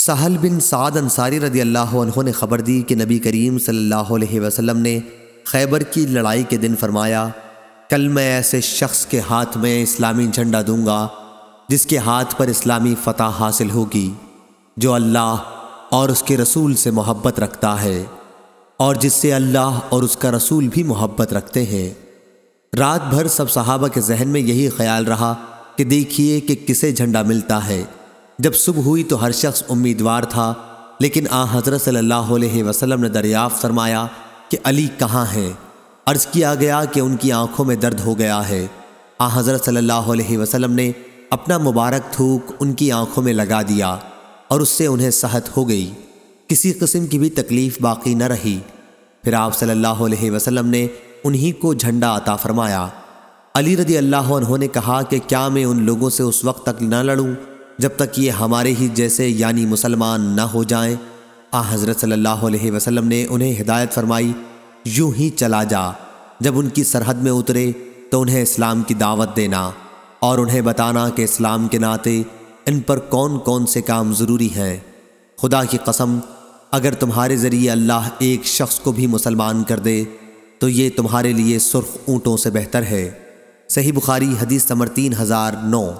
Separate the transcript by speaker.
Speaker 1: سہل بن سعد انصاری رضی اللہ عنہ نے خبر دی کہ نبی کریم صلی اللہ علیہ وسلم نے خیبر کی لڑائی کے دن فرمایا، کل میں ایسے شخص کے ہاتھ میں اسلامی جھنڈا دوں گا، جس کے ہاتھ پر اسلامی فتح حاصل ہوگی، جو اللہ اور اس کے رسول سے محبت رکھتا ہے اور جس سے اللہ اور اس کا رسول بھی محبت رکھتے ہیں۔ رات بھر سب صحابہ کے ذہن میں یہی خیال رہا کہ دیکھیے کہ کسے جھنڈا ملتا ہے۔ جب صبح ہوئی تو ہر شخص امیدوار تھا، لیکن آ حضرت صلی اللہ علیہ وسلم نے دریافت فرمایا کہ علی کہاں ہیں عرض کیا گیا کہ ان کی آنکھوں میں درد ہو گیا ہے۔ آ حضرت صلی اللہ علیہ وسلم نے اپنا مبارک تھوک ان کی آنکھوں میں لگا دیا اور اس سے انہیں صحت ہو گئی۔ کسی قسم کی بھی تکلیف باقی نہ رہی۔ پھر آپ صلی اللہ علیہ وسلم نے انہی کو جھنڈا عطا فرمایا۔ علی رضی اللہ عنہ نے کہا کہ کیا میں ان لوگوں سے اس وقت تک نہ لڑوں؟ جب تک یہ ہمارے ہی جیسے یعنی مسلمان نہ ہو جائیں، آ حضرت صلی اللہ علیہ وسلم نے انہیں ہدایت فرمائی، یوں ہی چلا جا، جب ان کی سرحد میں اترے تو انہیں اسلام کی دعوت دینا اور انہیں بتانا کہ اسلام کے ناطے ان پر کون کون سے کام ضروری ہیں۔ خدا کی قسم، اگر تمہارے ذریعے اللہ ایک شخص کو بھی مسلمان کر دے تو یہ تمہارے لیے سرخ اونٹوں سے بہتر ہے۔ صحیح بخاری حدیث نمبر تین ہزار نو۔